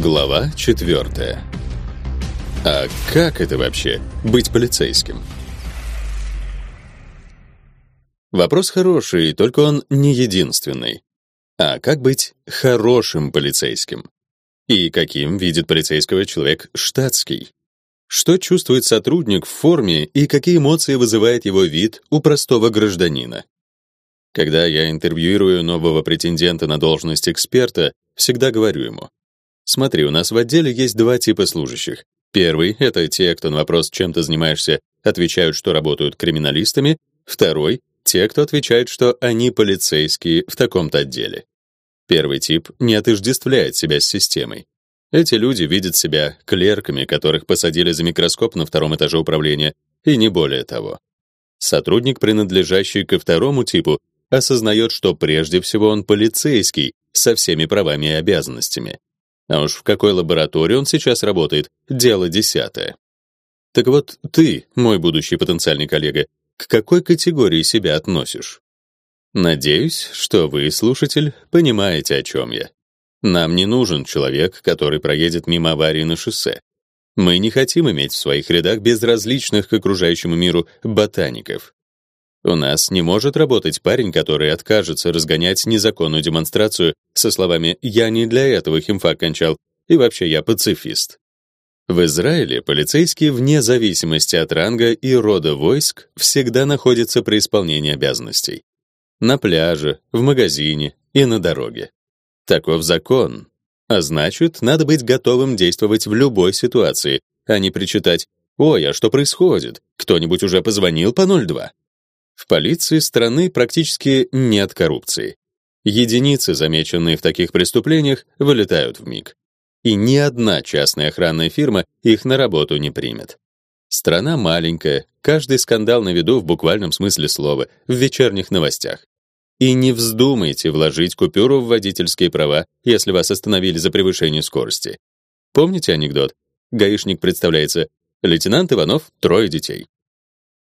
Глава 4. А как это вообще быть полицейским? Вопрос хороший, только он не единственный. А как быть хорошим полицейским? И каким видит полицейского человек штатский? Что чувствует сотрудник в форме и какие эмоции вызывает его вид у простого гражданина? Когда я интервьюирую нового претендента на должность эксперта, всегда говорю ему: Смотри, у нас в отделе есть два типа служащих. Первый — это те, кто на вопрос, чем ты занимаешься, отвечают, что работают криминалистами. Второй — те, кто отвечает, что они полицейские в таком-то отделе. Первый тип не отождествляет себя с системой. Эти люди видят себя клерками, которых посадили за микроскоп на втором этаже управления, и не более того. Сотрудник, принадлежащий ко второму типу, осознает, что прежде всего он полицейский со всеми правами и обязанностями. А уж в какой лаборатории он сейчас работает дело десятое. Так вот, ты, мой будущий потенциальный коллега, к какой категории себя относишь? Надеюсь, что вы, слушатель, понимаете, о чем я. Нам не нужен человек, который проедет мимо аварии на шоссе. Мы не хотим иметь в своих рядах безразличных к окружающему миру ботаников. У нас не может работать парень, который откажется разгонять незаконную демонстрацию со словами «я не для этого химфак кончал» и вообще я пацифист. В Израиле полицейские вне зависимости от ранга и рода войск всегда находятся при исполнении обязанностей. На пляже, в магазине и на дороге. Таков закон. А значит, надо быть готовым действовать в любой ситуации, а не причитать «Ой, а что происходит? Кто-нибудь уже позвонил по 02?» В полиции страны практически нет коррупции. Единицы, замеченные в таких преступлениях, вылетают в миг. И ни одна частная охранная фирма их на работу не примет. Страна маленькая, каждый скандал на виду в буквальном смысле слова, в вечерних новостях. И не вздумайте вложить купюру в водительские права, если вас остановили за превышение скорости. Помните анекдот? Гаишник представляется: лейтенант Иванов, трое детей.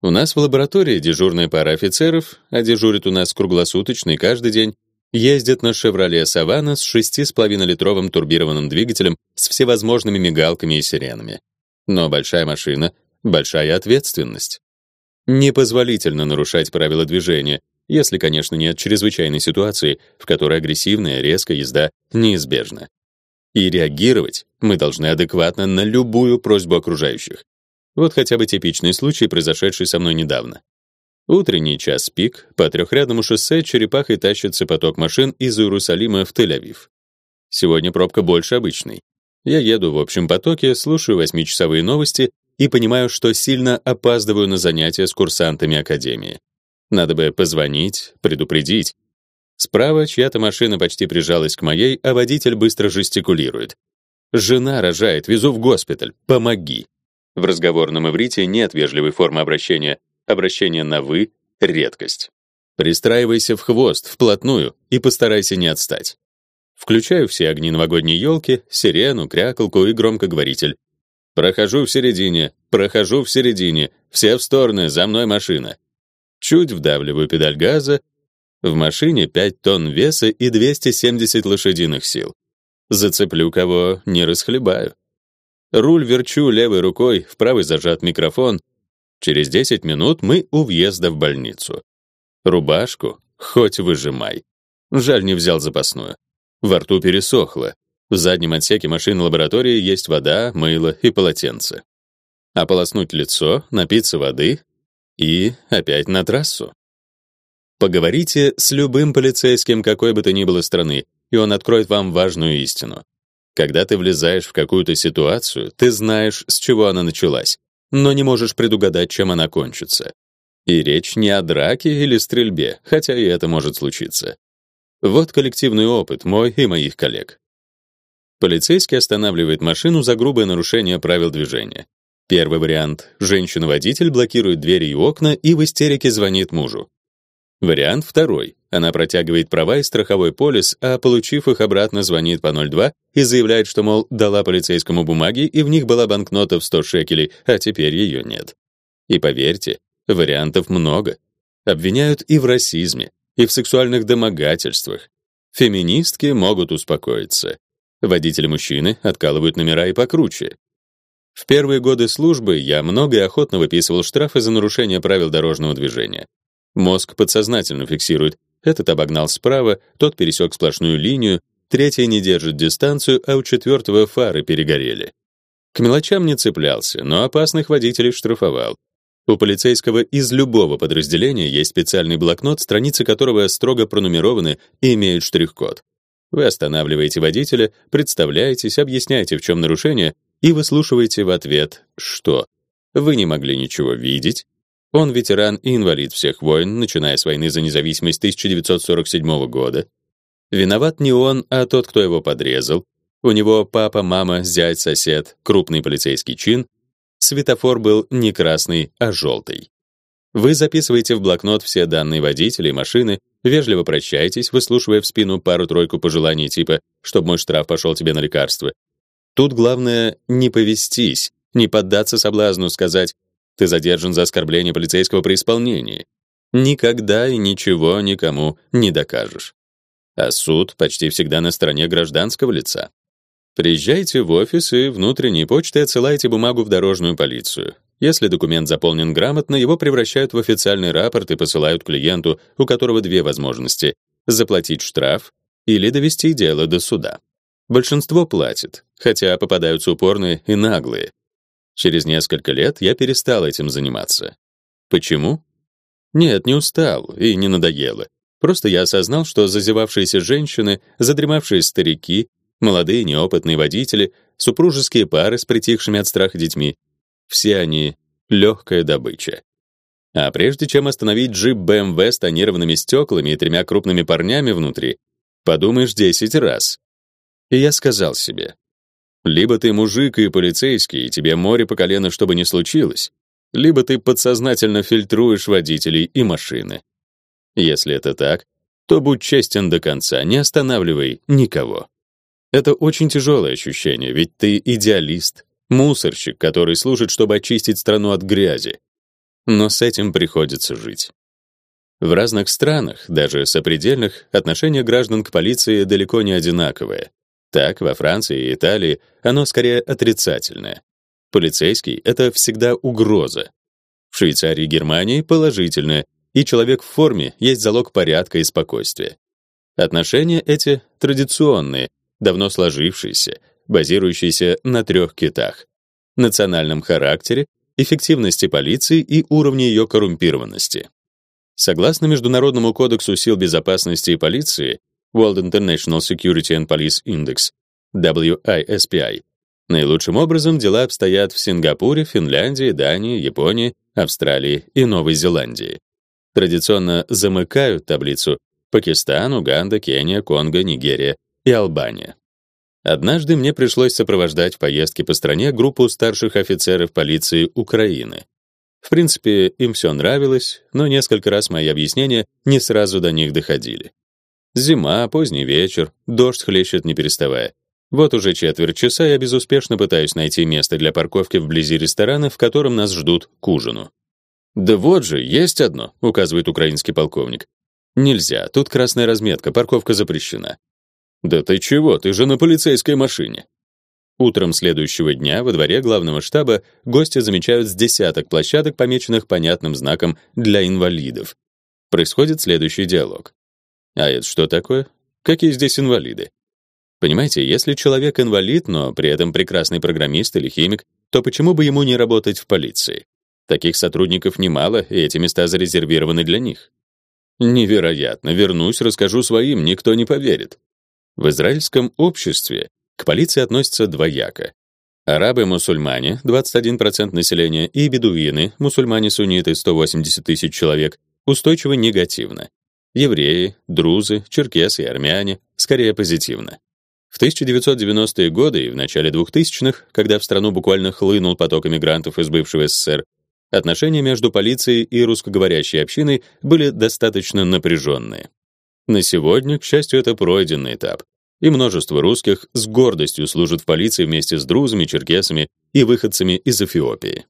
У нас в лаборатории дежурная пара офицеров, а дежурит у нас круглосуточно и каждый день, ездят на «Шевроле Саванна» с 6,5-литровым турбированным двигателем с всевозможными мигалками и сиренами. Но большая машина — большая ответственность. Непозволительно нарушать правила движения, если, конечно, нет чрезвычайной ситуации, в которой агрессивная, резкая езда неизбежна. И реагировать мы должны адекватно на любую просьбу окружающих. Вот хотя бы типичный случай, произошедший со мной недавно. Утренний час пик, по трехрядному шоссе черепахой тащится поток машин из Иерусалима в Тель-Авив. Сегодня пробка больше обычной. Я еду в общем потоке, слушаю восьмичасовые новости и понимаю, что сильно опаздываю на занятия с курсантами академии. Надо бы позвонить, предупредить. Справа чья-то машина почти прижалась к моей, а водитель быстро жестикулирует. «Жена рожает, везу в госпиталь, помоги!» В разговорном иврите нет вежливой формы обращения. Обращение на «вы» — редкость. Пристраивайся в хвост, вплотную, и постарайся не отстать. Включаю все огни новогодней елки, сирену, крякалку и громкоговоритель. Прохожу в середине, прохожу в середине, все в стороны, за мной машина. Чуть вдавливаю педаль газа. В машине 5 тонн веса и 270 лошадиных сил. Зацеплю кого, не расхлебаю. Руль верчу левой рукой, в правой зажат микрофон. Через 10 минут мы у въезда в больницу. Рубашку хоть выжимай. Жаль, не взял запасную. Во рту пересохло. В заднем отсеке машины лаборатории есть вода, мыло и полотенце. Ополоснуть лицо, напиться воды и опять на трассу. Поговорите с любым полицейским какой бы то ни было страны, и он откроет вам важную истину. Когда ты влезаешь в какую-то ситуацию, ты знаешь, с чего она началась, но не можешь предугадать, чем она кончится. И речь не о драке или стрельбе, хотя и это может случиться. Вот коллективный опыт мой и моих коллег. Полицейский останавливает машину за грубое нарушение правил движения. Первый вариант женщина-водитель блокирует двери и окна и в истерике звонит мужу. Вариант второй. Она протягивает права и страховой полис, а получив их обратно, звонит по 02 и заявляет, что мол, дала полицейскому бумаги, и в них была банкнота в 100 шекелей, а теперь ее нет. И поверьте, вариантов много. Обвиняют и в расизме, и в сексуальных домогательствах. Феминистки могут успокоиться. Водители-мужчины откалывают номера и покруче. В первые годы службы я много и охотно выписывал штрафы за нарушение правил дорожного движения. Мозг подсознательно фиксирует: этот обогнал справа, тот пересек сплошную линию, третий не держит дистанцию, а у четвертого фары перегорели. К мелочам не цеплялся, но опасных водителей штрафовал. У полицейского из любого подразделения есть специальный блокнот, страницы которого строго пронумерованы и имеют штрих-код. Вы останавливаете водителя, представляетесь, объясняете, в чем нарушение, и выслушиваете в ответ, что вы не могли ничего видеть, он ветеран и инвалид всех войн, начиная с войны за независимость 1947 года. Виноват не он, а тот, кто его подрезал. У него папа, мама, зять, сосед, крупный полицейский чин. Светофор был не красный, а желтый. Вы записываете в блокнот все данные водителя и машины, вежливо прощаетесь, выслушивая в спину пару-тройку пожеланий типа «чтобы мой штраф пошел тебе на лекарство». Тут главное не повестись, не поддаться соблазну сказать ты задержан за оскорбление полицейского при исполнении. Никогда и ничего никому не докажешь. А суд почти всегда на стороне гражданского лица. Приезжайте в офис и внутренней почтой отсылайте бумагу в дорожную полицию. Если документ заполнен грамотно, его превращают в официальный рапорт и посылают клиенту, у которого две возможности: заплатить штраф или довести дело до суда. Большинство платит, хотя попадаются упорные и наглые. Через несколько лет я перестал этим заниматься. Почему? Нет, не устал и не надоело. Просто я осознал, что зазевавшиеся женщины, задремавшие старики, молодые неопытные водители, супружеские пары с притихшими от страха детьми, все они легкая добыча. А прежде чем остановить джип BMW с тонированными стеклами и тремя крупными парнями внутри, подумаешь 10 раз. И я сказал себе: либо ты мужик и полицейский, и тебе море по колено, чтобы не случилось, либо ты подсознательно фильтруешь водителей и машины. Если это так, то будь честен до конца, не останавливай никого. Это очень тяжелое ощущение, ведь ты идеалист, мусорщик, который служит, чтобы очистить страну от грязи. Но с этим приходится жить. В разных странах, даже сопредельных, отношение граждан к полиции далеко не одинаковое. Так, во Франции и Италии оно скорее отрицательное. Полицейский — это всегда угроза. В Швейцарии и Германии — положительное, и человек в форме есть залог порядка и спокойствия. Отношения эти традиционные, давно сложившиеся, базирующиеся на трех китах: национальном характере, эффективности полиции и уровне ее коррумпированности. Согласно Международному кодексу сил безопасности и полиции, World International Security and Police Index, WISPI. Наилучшим образом дела обстоят в Сингапуре, Финляндии, Дании, Японии, Австралии и Новой Зеландии. Традиционно замыкают таблицу Пакистан, Уганда, Кения, Конго, Нигерия и Албания. Однажды мне пришлось сопровождать в поездке по стране группу старших офицеров полиции Украины. В принципе, им все нравилось, но несколько раз мои объяснения не сразу до них доходили. Зима, поздний вечер, дождь хлещет не переставая. Вот уже четверть часа я безуспешно пытаюсь найти место для парковки вблизи ресторана, в котором нас ждут к ужину. «Да вот же, есть одно», — указывает украинский полковник. «Нельзя, тут красная разметка, парковка запрещена». «Да ты чего, ты же на полицейской машине». Утром следующего дня во дворе главного штаба гости замечают с десяток площадок, помеченных понятным знаком «для инвалидов». Происходит следующий диалог. А это что такое? Какие здесь инвалиды? Понимаете, если человек инвалид, но при этом прекрасный программист или химик, то почему бы ему не работать в полиции? Таких сотрудников немало, и эти места зарезервированы для них. Невероятно. Вернусь, расскажу своим, никто не поверит. В израильском обществе к полиции относятся двояко. Арабы-мусульмане 21% населения и бедуины, мусульмане-сунниты 180 тысяч человек, устойчиво негативно евреи, друзы, черкесы и армяне, скорее позитивно. В 1990-е годы и в начале 2000-х, когда в страну буквально хлынул поток иммигрантов из бывшего СССР, отношения между полицией и русскоговорящей общиной были достаточно напряженные. На сегодня, к счастью, это пройденный этап, и множество русских с гордостью служат в полиции вместе с друзами, черкесами и выходцами из Эфиопии.